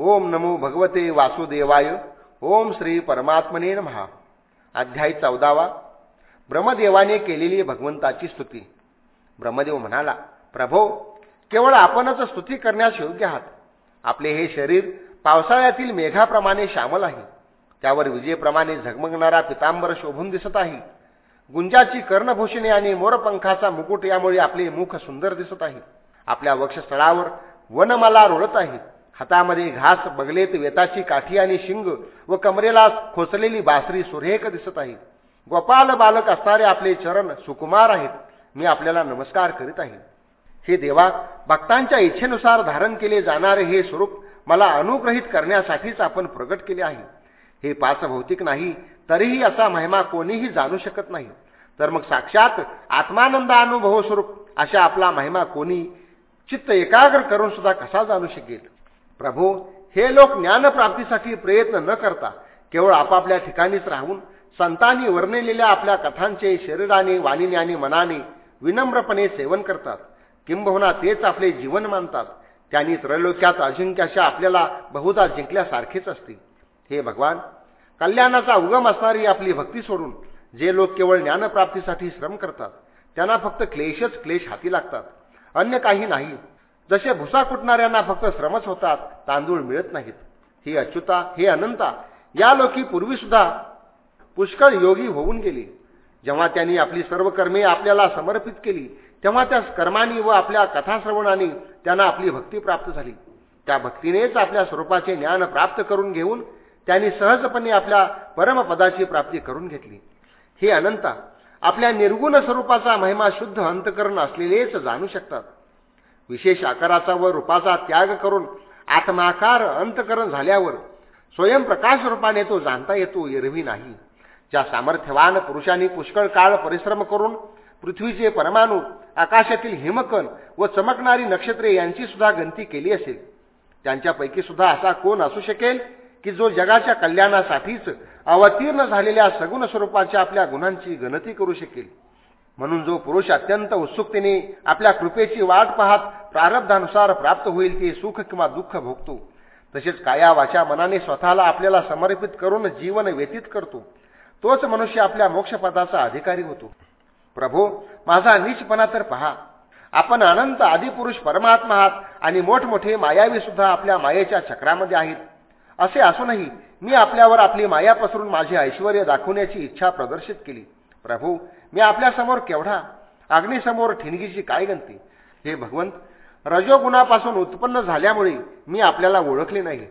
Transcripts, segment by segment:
ओम नमो भगवते वासुदेवाय. ओम श्री परमात्मने महा अध्याय चौदावा. ब्रह्मदेवाने केलेली भगवंताची स्तुती. ब्रह्मदेव म्हणाला प्रभो केवळ आपणच स्तुती करण्यास योग्य आहात. आपले हे शरीर पावसाळ्यातील मेघाप्रमाणे श्यामल आहे. त्यावर विजेप्रमाणे झगमगणारा पितांबर शोभून दिसत आहे. गुंजाची कर्णभूषणे आणि मोरपंखाचा मुकुट यामुळे आपले मुख सुंदर दिसत आहे. आपल्या वक्षस्थळावर वनमाला रोळत आहे. हातामध्ये घास बगलेत वेताची काठी आणि शिंग व कमरेला खोचलेली बासरी सुरेख दिसत आहे. गोपाल बालक असणारे आपले चरण सुकुमार आहेत. मी आपल्याला नमस्कार करीत आहे. हे देवा भक्तांच्या इच्छेनुसार धारण केले जाणारे हे स्वरूप मला अनुग्रहित करण्यासाठीच आपण प्रगट केले आहे. हे पाच भौतिक नाही तरीही असा महिमा कोणीही जाणू शकत नाही. तर मग साक्षात आत्मानंद अनुभव स्वरूप अशा आपला महिमा कोणी चित्त एकाग्र करून सुद्धा कसा जाणू शकेल? प्रभू हे लोक ज्ञानप्राप्तीसाठी प्रयत्न न करता केवळ आपापल्या ठिकाणीच राहून संतांनी वर्णिलेल्या आपल्या कथांचे शरीराने वाणीने आणि मनाने विनम्रपणे सेवन करतात. किंबहुना तेच आपले जीवन मानतात. त्यांनी त्रैलोक्यात अजिंक्याशा आपल्याला बहुधा जिंकल्यासारखेच असते. हे भगवान कल्याणाचा उगम असणारी आपली भक्ती सोडून जे लोक केवळ ज्ञानप्राप्तीसाठी श्रम करतात त्यांना फक्त क्लेशच क्लेश हाती लागतात. अन्य काही नाही. जसे भुसा कुटणाऱ्यांना फक्त श्रमच होतात तांदूळ मिळत नाहीत. ही अच्युता हे अनंता या लोकी पूर्वी सुद्धा पुष्कळ योगी होऊन गेले. जेव्हा त्यांनी आपली सर्व कर्मे आपल्याला समर्पित केली तेव्हा त्या कर्मानी व आपल्या कथाश्रवणाने त्यांना आपली भक्ती प्राप्त झाली. त्या भक्तीनेच आपल्या स्वरूपाचे ज्ञान प्राप्त करून घेऊन त्यांनी सहजपणे आपल्या परमपदाची प्राप्ती करून घेतली. हे अनंता आपल्या निर्गुण स्वरूपाचा महिमा शुद्ध अंतकरण असलेलेच जाणू शकतात. विशेष आकाराचा व रूपाचा त्याग करून आत्माकार अंतकरण झाल्यावर स्वयंप्रकाश रूपाने तो जाणता येतो एरवी नाही. ज्या सामर्थ्यवान पुरुषांनी पुष्कळ काळ परिश्रम करून पृथ्वीचे परमाणू आकाशातील हिमकण व चमकणारी नक्षत्रे यांची सुद्धा गंती केली असेल. त्यांच्यापैकी सुद्धा असा कोण असू शकेल की जो जगाच्या कल्याणासाठीच अवतीर्ण झालेल्या सगुण स्वरूपाच्या आपल्या गुणांची गणती करू शकेल? म्हणून जो पुरुष अत्यंत उत्सुकतेने आपल्या कृपेची वाट पाहत प्रारब्धानुसार प्राप्त होईल ते सुख किंवा दुःख भोगतो. तसेच काया वाचा मनाने स्वतःला आपल्याला समर्पित करून जीवन व्यतीत करतो. तोच मनुष्य आपल्या मोक्षपदाचा अधिकारी होतो. प्रभो माझा नीचपणा तर पहा. आपण अनंत आदिपुरुष परमात्मा आहात आणि मोठमोठे मायावी सुद्धा आपल्या मायेच्या चक्रामध्ये आहेत. असे असूनही मी आपल्यावर आपली माया पसरून माझे ऐश्वर दाखवण्याची इच्छा प्रदर्शित केली. प्रभू मी आपल्यासमोर केवढा अग्नीसमोर ठिणगीची काय गणती हे भगवंत रजोगुणापासून उत्पन्न झाल्यामुळे मी आपल्याला ओळखले नाही.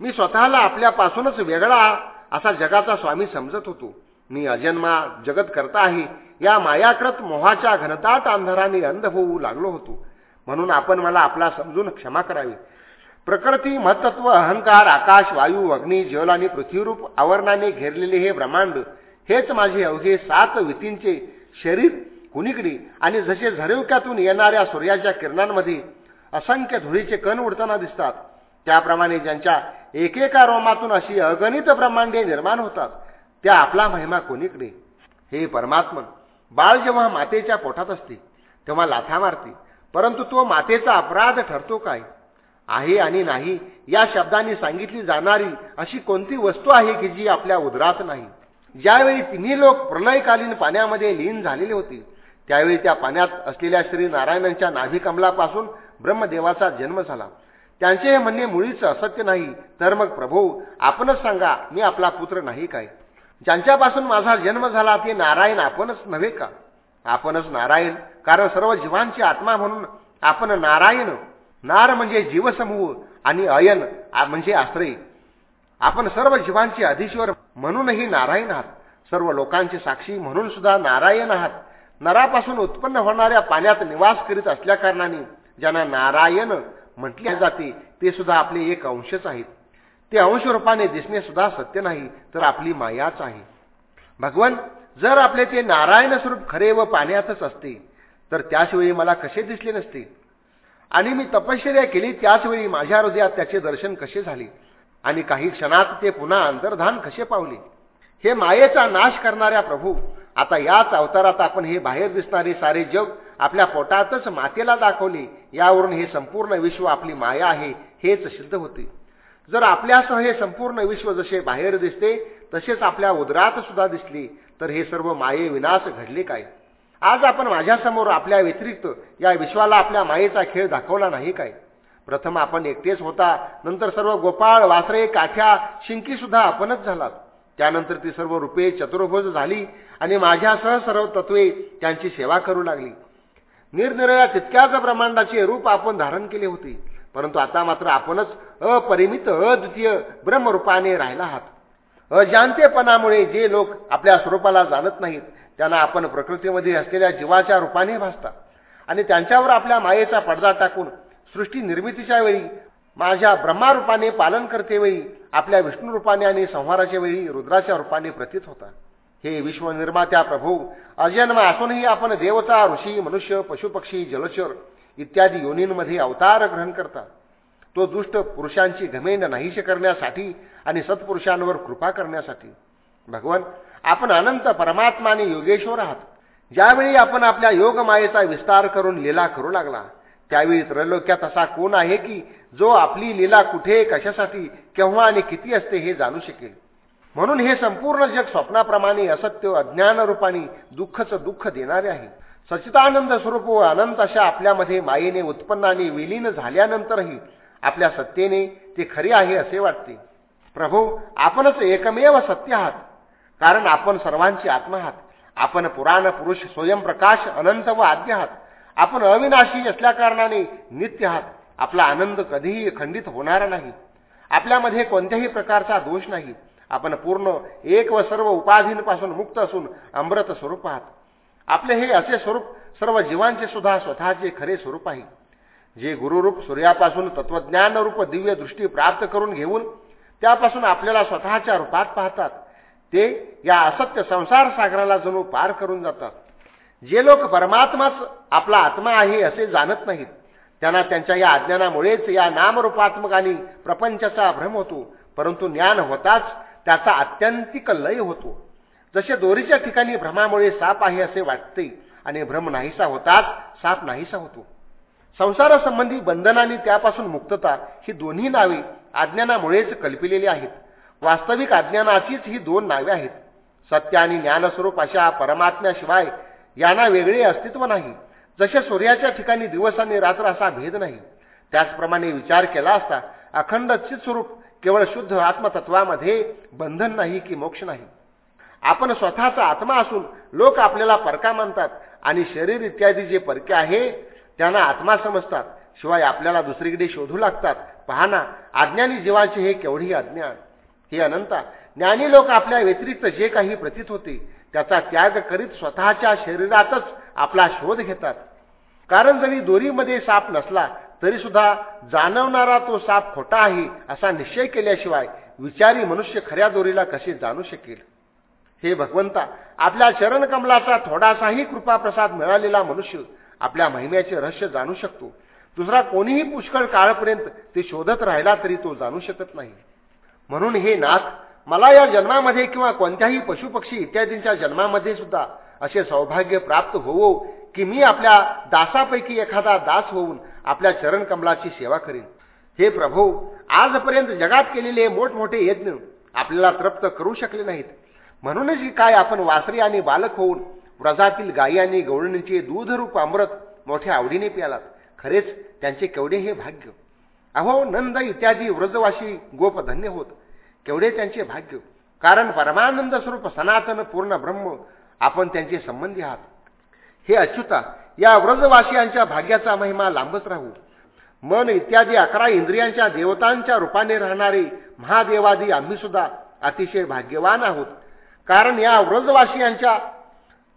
मी स्वतःला आपल्यापासूनच वेगळा असा जगाचा स्वामी समजत होतो. मी अजन्मा जगत करता आहे या मायाकृत मोहाच्या घनताट अंधाराने अंध होऊ लागलो होतो. म्हणून आपण मला आपला समजून क्षमा करावी. प्रकृती महत्त्व अहंकार आकाश वायू अग्नी जल आणि पृथ्वीरूप आवरणाने घेरलेले हे ब्रह्मांड हेच माझे अवघे सात वितींचे शरीर कुणीकडे? आणि जसे झरेवक्यातून येणाऱ्या सूर्याच्या किरणांमध्ये असंख्य धुळीचे कण उडताना दिसतात त्याप्रमाणे ज्यांच्या एकेका रोमातून अशी अगणित ब्रह्मांडे निर्माण होतात त्या आपला महिमा कोणीकडे? हे परमात्मन बाळ जेव्हा मातेच्या पोटात असते तेव्हा लाथा मारते परंतु तो मातेचा अपराध ठरतो काय? आहे आणि नाही या शब्दांनी सांगितली जाणारी अशी कोणती वस्तू आहे की जी आपल्या उदरात नाही? ज्यावेळी तिन्ही लोक प्रलयकालीन पाण्यामध्ये लीन झालेले होते त्यावेळी त्या पाण्यात असलेल्या श्री नारायणांच्या नाभिकमलापासून ब्रह्मदेवाचा जन्म झाला. त्यांचे हे म्हणणे मुळीच असत्य नाही. तर मग प्रभू आपणच सांगा मी आपला पुत्र नाही काय? ज्यांच्यापासून माझा जन्म झाला ते नारायण आपणच नव्हे का? आपणच नारायण कारण सर्व जीवांची आत्मा म्हणून आपण नारायण. नार म्हणजे जीवसमूह आणि अयन म्हणजे आश्रय. आपण सर्व जीवांचे अधीश्वर म्हणूनही नारायण आहात. सर्व लोकांचे साक्षी म्हणून सुद्धा नारायण आहात. नरापासून उत्पन्न होणाऱ्या पाण्यात निवास करीत असल्याकारणाने ज्यांना नारायण म्हटले जाते ते सुद्धा आपले एक अंशच आहेत. ते अंश रूपाने दिसणे सुद्धा सत्य नाही तर आपली मायाच आहे. भगवान जर आपले ते नारायण स्वरूप खरे व पाण्यातच असते तर त्याचवेळी मला कसे दिसले नसते? आणि मी तपश्चर्या केली त्याचवेळी माझ्या हृदयात त्याचे दर्शन कसे झाले? आणि काही क्षणात ते पुन्हा अंतर्धान कसे पावले? हे मायेचा नाश करणाऱ्या प्रभू आता याच अवतारात आपण हे बाहेर दिसणारे सारे जग आपल्या पोटातच मातेला दाखवले. यावरून हे संपूर्ण विश्व आपली माया आहे हेच सिद्ध होते. जर आपल्यासह हे संपूर्ण विश्व जसे बाहेर दिसते तसेच आपल्या उदरात सुद्धा दिसले तर हे सर्व माये विनाश घडले काय? आज आपण माझ्यासमोर आपल्या व्यतिरिक्त या विश्वाला आपल्या मायेचा खेळ दाखवला नाही काय? प्रथम आपण एकटेच होता नंतर सर्व गोपाळ वासरे काठ्या शिंकी सुद्धा आपणच झालात. त्यानंतर ती सर्व रूपे चतुर्भुज झाली आणि माझ्यासह सर्व तत्वे त्यांची सेवा करू लागली. निरनिराळ्या तितक्याच ब्रह्मांडाचे रूप आपण धारण केले होते परंतु आता मात्र आपणच अपरिमित अद्वितीय ब्रह्मरूपाने राहिला आहात. अजांतेपणामुळे जे लोक आपल्या स्वरूपाला जाणत नाहीत त्यांना आपण प्रकृतीमध्ये असलेल्या जीवाच्या रूपाने भासता आणि त्यांच्यावर आपल्या मायेचा पडदा टाकून सृष्टी निर्मितीच्या वेळी माझ्या ब्रह्मारूपाने पालन करते वेळी आपल्या विष्णू रूपाने आणि संहाराच्या वेळी रुद्राच्या रूपाने प्रतीत होता. हे विश्वनिर्मात्या प्रभू अजन्म असूनही आपण देवता ऋषी मनुष्य पशुपक्षी जलचर इत्यादी योनींमध्ये अवतार ग्रहण करता. तो दुष्ट पुरुषांची घमेंड नाहीशी करण्यासाठी आणि सत्पुरुषांवर कृपा करण्यासाठी. भगवान आपण अनंत परमात्मा आणि योगेश्वर आहात. ज्यावेळी आपण आपल्या योगमायेचा विस्तार करून लीला करू लागला त्यावेळी त्रैलोक्यात असा कोण आहे की जो आपली लीला कुठे कशासाठी केव्हा आणि किती असते हे जाणू शकेल. म्हणून हे संपूर्ण जग स्वप्नाप्रमाणे असत्य अज्ञान रूपाने दुःखच दुःख देणारे आहे. सचितानंद स्वरूप व अनंत अशा आपल्यामध्ये मायेने उत्पन्न आणि विलीन झाल्यानंतरही आपल्या सत्तेने ते खरे आहे असे वाटते. प्रभू आपणच एकमेव सत्य आहात. कारण आपण सर्वांचे आत्मा आहात. आपण पुराण पुरुष स्वयंप्रकाश अनंत व आद्य आहात. आपण अविनाशी असल्याकारणाने नित्य आहात. आपला आनंद कधीही खंडित होणार नाही. आपल्यामध्ये कोणत्याही प्रकारचा दोष नाही. आपण पूर्ण एक व सर्व उपाधींपासून मुक्त असून अमृत स्वरूप आहात. आपले हे असे स्वरूप सर्व जीवांचे सुद्धा स्वतःचे खरे स्वरूप आहे. जे गुरुरूप सूर्यापासून तत्वज्ञान रूप दिव्य दृष्टी प्राप्त करून घेऊन त्यापासून आपल्याला स्वतःच्या रूपात पाहतात ते या असत्य संसार सागराला जणू पार करून जातात. जे लोक परमात्माच आपला आत्मा आहे असे जाणत नाहीत त्यांना त्यांच्या या अज्ञानामुळेच या नामरूपात्मक आणि प्रपंचाचा भ्रम होतो परंतु ज्ञान होताच त्याचा अत्यंतिक लय होतो. जसे दोरीच्या ठिकाणी भ्रमामुळे साप आहे असे वाटते आणि भ्रम नाहीसा होताच साप नाहीसा होतो. संसारासंबंधी बंधनाने त्यापासून मुक्तता ही दोन्ही नावे अज्ञानामुळेच कल्पिलेली आहेत. वास्तविक अज्ञानाचीच ही दोन नावे आहेत. सत्य आणि ज्ञानस्वरूप अशा परमात्म्याशिवाय यांना वेगळे अस्तित्व नाही. जसे सूर्याच्या ठिकाणी दिवस आणि रात्र असा भेद नाही. त्याचप्रमाणे विचार केला असता अखंड स्वरूप केवळ शुद्ध आत्मतत्वामध्ये बंधन नाही की मोक्ष नाही. आपण स्वतःचा आत्मा असून लोक आपल्याला परका मानतात आणि शरीर इत्यादी जे परके आहे त्यांना आत्मा समजतात. शिवाय आपल्याला दुसरीकडे शोधू लागतात. पहाना अज्ञानी जीवाचे हे केवढी अज्ञान. हे अनंता. ज्ञानी लोक आपल्या व्यतिरिक्त जे काही प्रतीत होते त्याचा त्याग करीत स्वतःच्या शरीरातच आपला शोध घेतात. कारण जरी दोरीमध्ये साप नसला तरी सुद्धा जाणवणारा तो साप खोटा आहे असा निश्चय केल्याशिवाय विचारी मनुष्य खऱ्या दोरीला कसे जाणू शकेल? हे भगवंता आपल्या चरणकमलाचा थोडासाही कृपाप्रसाद मिळालेला मनुष्य आपल्या महिम्याचे रहस्य जाणू शकतो. दुसरा कोणीही पुष्कळ काळपर्यंत ते शोधत राहिला तरी तो जाणू शकत नाही. म्हणून हे नाथ मला या जन्मामध्ये किंवा कोणत्याही पशुपक्षी इत्यादींच्या जन्मामध्ये सुद्धा असे सौभाग्य प्राप्त होवो की मी आपल्या दासापैकी एखादा दास होऊन आपल्या चरण कमलाची सेवा करीन. हे प्रभू आजपर्यंत जगात केलेले मोठमोठे यज्ञ आपल्याला तृप्त करू शकले नाहीत. म्हणूनच काय आपण वासरी आणि बालक होऊन व्रजातील गायी आणि गवळणीचे दूधरूप अमृत मोठ्या आवडीने प्यालात. खरेच त्यांचे केवढे हे भाग्य. अहो नंद इत्यादी व्रजवाशी गोप धन्य होत. केवढे त्यांचे भाग्य. कारण परमानंद स्वरूप सनातन पूर्ण ब्रह्म आपण त्यांचे संबंधी आहात. हे अच्युता या व्रजवासियांच्या भाग्याचा महिमा लांबच राहू. मन इत्यादी अकरा इंद्रियांच्या देवतांच्या रूपाने राहणारे महादेवादी आम्ही सुद्धा अतिशय भाग्यवान आहोत. कारण या व्रजवासियांच्या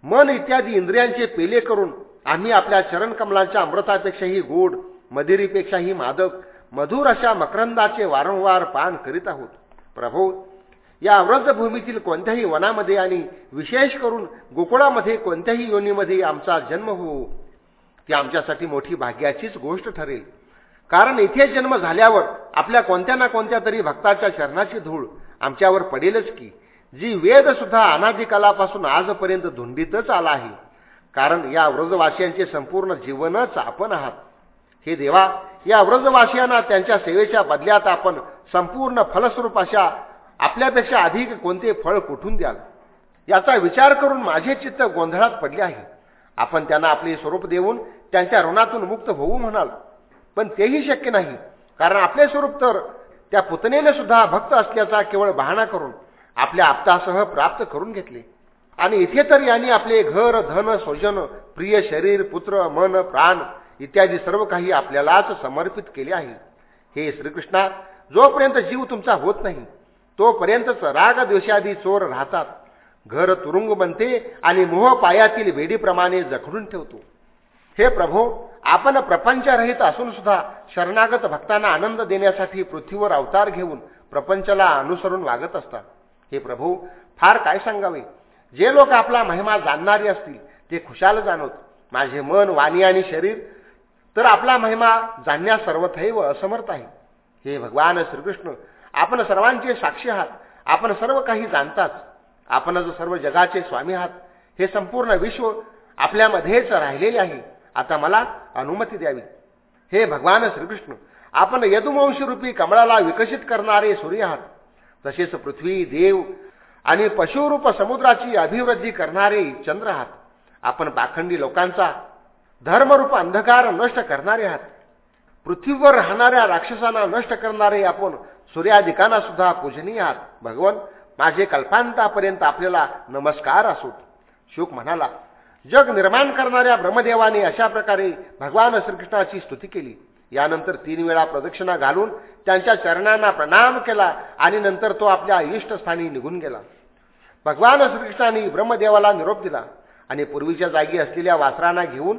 मन इत्यादी इंद्रियांचे पेले करून आम्ही आपल्या चरणकमलांच्या अमृतापेक्षाही गोड मदिरीपेक्षाही मादक मधुर अशा मकरंदाचे वारंवार पान करीत आहोत. प्रभू या व्रजभूमीतील कोणत्याही वनामध्ये आणि विशेष करून गोकुळामध्ये कोणत्याही योनीमध्ये आमचा जन्म होऊ ती आमच्यासाठी मोठी भाग्याचीच गोष्ट ठरेल. कारण इथे जन्म झाल्यावर आपल्या कोणत्या ना कोणत्या तरी भक्ताच्या चरणाची धूळ आमच्यावर पडेलच की. जी वेद सुद्धा अनादिकालापासून आजपर्यंत धुंडीतच आला आहे. कारण या व्रजवासियांचे संपूर्ण जीवनच आपण आहात. हे देवा या व्रजवासियांना त्यांच्या सेवेच्या बदल्यात आपण संपूर्ण फलस्वरूप अशा आपल्यापेक्षा अधिक कोणते फळ कुठून द्याल? याचा विचार करून माझे चित्त गोंधळात पडले आहे. आपण त्यांना आपले स्वरूप देऊन त्यांच्या ऋणातून मुक्त होऊ म्हणाल. पण तेही शक्य नाही. कारण आपले स्वरूप तर त्या पुतनेने सुद्धा भक्त असल्याचा केवळ बहाणा करून आपल्या आप्तासह प्राप्त करून घेतले. आणि इथे तर यांनी आपले घर धन स्वजन प्रिय शरीर पुत्र मन प्राण इत्यादी सर्व काही आपल्यालाच समर्पित केले आहे. हे श्रीकृष्णा जोपर्यंत जीव तुमचा होत नाही तोपर्यंतच राग द्वेषादी चोर राहतात. घर तुरुंग बनते आणि मोह पायातील वेडीप्रमाणे जखडून ठेवतो. हे प्रभो आपण प्रपंचरहित असून सुद्धा शरणागत भक्तांना आनंद देण्यासाठी पृथ्वीवर अवतार घेऊन प्रपंचाला अनुसरून वागत असतात. हे प्रभू फार काय सांगावे? जे लोक आपला महिमा जाणणारे असतील ते खुशाल जाणवत माझे मन वाणी आणि शरीर तर आपला महिमा जाणण्यास सर्वथैव असमर्थ आहे. हे भगवान श्रीकृष्ण आपण सर्वांचे साक्षी आहात आपण सर्व काही जाणताच आपणच सर्व जगाचे स्वामी आहात हे संपूर्ण विश्व आपल्यामध्येच राहिलेले आहे. आता मला अनुमती द्यावी. हे भगवान श्रीकृष्ण आपण यदुवंशरूपी कमळाला विकसित करणारे सूर्य आहात. तसेच पृथ्वी देव आणि पशुरूप समुद्राची अभिवृद्धी करणारे चंद्र आहात. आपण पाखंडी लोकांचा धर्मरूप अंधकार नष्ट करणारे आहात. पृथ्वीवर राहणाऱ्या राक्षसांना नष्ट करणारे आपण सूर्याधिकांना सुद्धा पूजनीय आहात. भगवान माझे कल्पांतापर्यंत आपल्याला नमस्कार असोत शुक म्हणाला जग निर्माण करणाऱ्या ब्रह्मदेवाने अशा प्रकारे भगवान श्रीकृष्णाची स्तुती केली. यानंतर तीन वेळा प्रदक्षिणा घालून त्यांच्या चरणांना प्रणाम केला आणि नंतर तो आपल्या इष्टस्थानी निघून गेला. भगवान श्रीकृष्णाने ब्रह्मदेवाला निरोप दिला आणि पूर्वीच्या जागी असलेल्या वासरांना घेऊन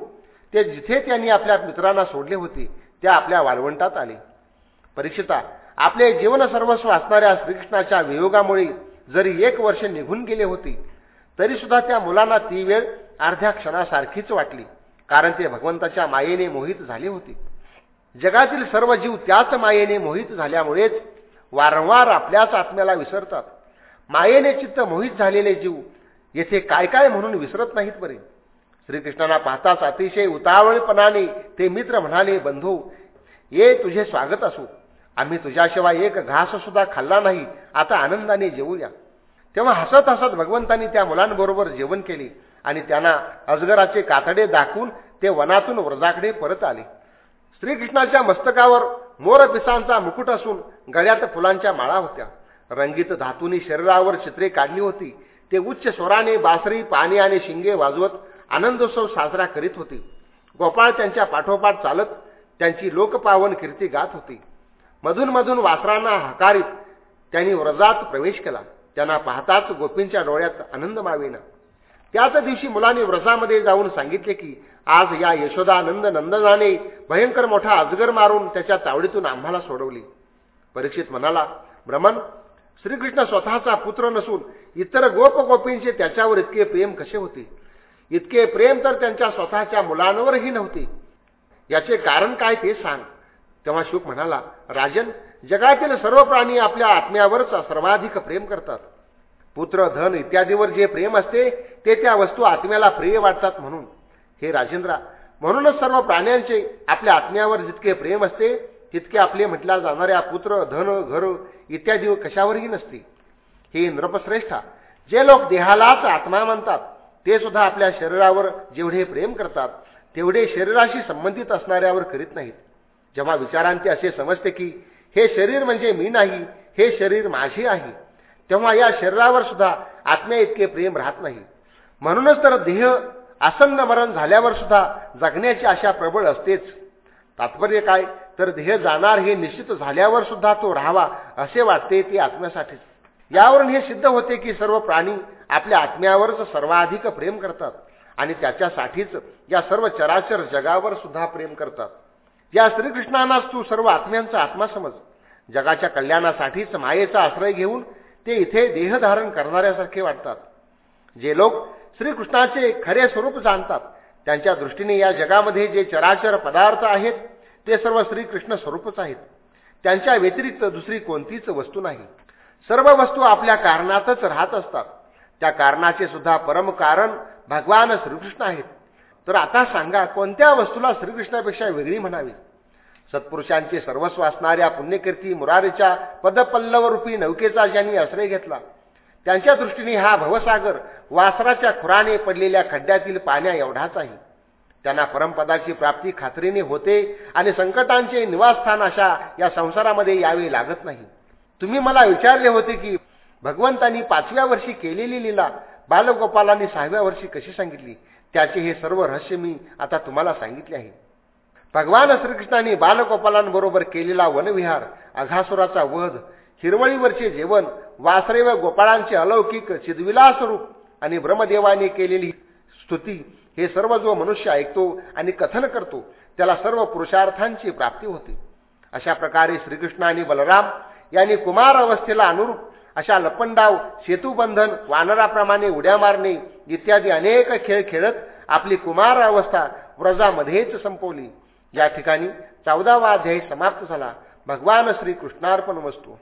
ते जिथे त्यांनी आपल्या मित्रांना सोडले होते त्या आपल्या वाळवंटात आले. परीक्षिता आपले जीवन सर्वस्व असणाऱ्या श्रीकृष्णाच्या वियोगामुळे जरी एक वर्ष निघून गेले होते तरी सुद्धा त्या मुलांना ती वेळ अर्ध्या क्षणासारखीच वाटली कारण ते भगवंताच्या मायेने मोहित झाले होते. जगातील सर्व जीव त्याच मायेने मोहित झाल्यामुळेच वारंवार आपल्याच आत्म्याला विसरतात. मायेने चित्त मोहित झालेले जीव येथे काय काय म्हणून विसरत नाहीत बरे? श्रीकृष्णाला पाहताच अतिशय उतावळपणाने ते मित्र म्हणाले बंधू ये तुझे स्वागत असो. आम्ही तुझ्याशिवाय एक घास सुद्धा खाल्ला नाही. आता आनंदाने जेवूया तेव्हा हसत हसत भगवंतांनी त्या मुलांबरोबर जेवण केले आणि त्यांना अजगराचे कातडे दाखवून ते वनातून व्रजाकडे परत आले. श्रीकृष्णाच्या मस्तकावर मोरपिसांचा मुकुट असून गळ्यात फुलांच्या माळा होत्या. रंगीत धातूनी शरीरावर चित्रे काढली होती. ते उच्च स्वराने बासरी पाणी आणि शिंगे वाजवत आनंदोत्सव साजरा करीत होते. गोपाळ त्यांच्या पाठोपाठ चालत त्यांची लोकपावन कीर्ती गात होती. मधून मधून वासरांना हकारीत त्यांनी व्रजात प्रवेश केला. त्यांना पाहताच गोपींच्या डोळ्यात आनंद मावेना त्याच दिवशी मुलांनी व्रजामध्ये जाऊन सांगितले की आज या यशोदानंद नंदनाने भयंकर मोठा अजगर मारून त्याच्या तावडीतून आम्हाला सोडवली. परीक्षित म्हणाला भ्रमण श्रीकृष्ण स्वतःचा पुत्र नसून इतर गोप गोपींचे त्याच्यावर इतके प्रेम कसे होते? इतके प्रेम तर त्यांच्या स्वतःच्या मुलांवरही नव्हते. याचे कारण काय ते सांग. तेव्हा शुक म्हणाला राजन जगातील सर्व प्राणी आपल्या आत्म्यावरच सर्वाधिक प्रेम करतात. पुत्र धन इत्यादीवर जे प्रेम असते ते त्या वस्तू आत्म्याला प्रिय वाटतात म्हणून. हे राजेंद्रा म्हणूनच सर्व प्राण्यांचे आपल्या आत्म्यावर जितके प्रेम असते तितके आपले म्हटल्या जाणाऱ्या पुत्र धन घर इत्यादी कशावरही नसते. हे नृपश्रेष्ठा जे लोक देहालाच आत्मा मानतात ते सुद्धा आपल्या शरीरावर जेवढे प्रेम करतात तेवढे शरीराशी संबंधित असणाऱ्यावर करीत नाहीत. जेव्हा विचारांते असे समजते की हे शरीर म्हणजे मी नाही हे शरीर माझे आहे तेव्हा या शरीरावर सुद्धा आत्म्या इतके प्रेम राहत नाही. म्हणूनच तर देह आसन्न मरण झाल्यावर सुद्धा जगण्याची आशा प्रबळ असतेच. तात्पर्य काय? तर देह जाणार हे निश्चित झाल्यावर सुद्धा तो राहावा असे वाटते ते आत्म्यासाठीच. यावरून हे सिद्ध होते की सर्व प्राणी आपल्या आत्म्यावरच सर्वाधिक प्रेम करतात आणि त्याच्यासाठीच या सर्व चराचर जगावर सुद्धा प्रेम करतात. या श्रीकृष्णांनाच तू सर्व आत्म्यांचा आत्मा समज. जगाच्या कल्याणासाठीच मायेचा आश्रय घेऊन ते इथे देहधारण करणाऱ्यासारखे वाटतात. जे लोक श्रीकृष्णाचे खरे स्वरूप जाणतात त्यांच्या दृष्टीने या जगामध्ये जे चराचर पदार्थ आहेत ते सर्व श्रीकृष्ण स्वरूपच आहेत. त्यांच्या व्यतिरिक्त दुसरी कोणतीच वस्तू नाही. सर्व वस्तू आपल्या कारणातच राहत असतात. त्या कारणाचे सुद्धा परम कारण भगवान श्रीकृष्ण आहेत. तर आता सांगा कोणत्या वस्तूला श्रीकृष्णापेक्षा वेगळी म्हणावी? सत्पुरुषांचे सर्वस्व असणाऱ्या पुण्यकीर्ती मुरारीच्या पदपल्लवरूपी नौकेचा ज्यांनी आश्रय घेतला त्यांच्या दृष्टीने हा भवसागर वासराच्या खुराने पडलेल्या खड्ड्यातील पाण्या एवढाच आहे. त्यांना परमपदाची प्राप्ती खात्रीने होते आणि संकटांचे निवासस्थान अशा या संसारामध्ये यावे लागत नाही. तुम्ही मला विचारले होते की भगवंतांनी पाचव्या वर्षी केलेली लीला बालगोपालांनी सहाव्या वर्षी कशी सांगितली? त्याचे हे सर्व रहस्य मी आता तुम्हाला सांगितले आहे. भगवान श्रीकृष्णाने बालगोपालांबरोबर केलेला वनविहार अघासुराचा वध हिरवळीवरचे जेवण वासरे व गोपाळांचे अलौकिक चिदविलास रूप आणि ब्रह्मदेवाने केलेली स्तुती हे सर्व जो मनुष्य ऐकतो आणि कथन करतो त्याला सर्व पुरुषार्थांची प्राप्ती होते. अशा प्रकारे श्रीकृष्ण आणि बलराम यांनी कुमार अवस्थेला अनुरूप अशा लपंडाव सेतुबंधन वानराप्रमाणे उड्या मारणे इत्यादी अनेक खेळ खेळत आपली कुमार अवस्था व्रजामध्येच संपवली. या ठिकाणी चौदावा अध्यायी समाप्त झाला. भगवान श्रीकृष्णार्पण वस्तू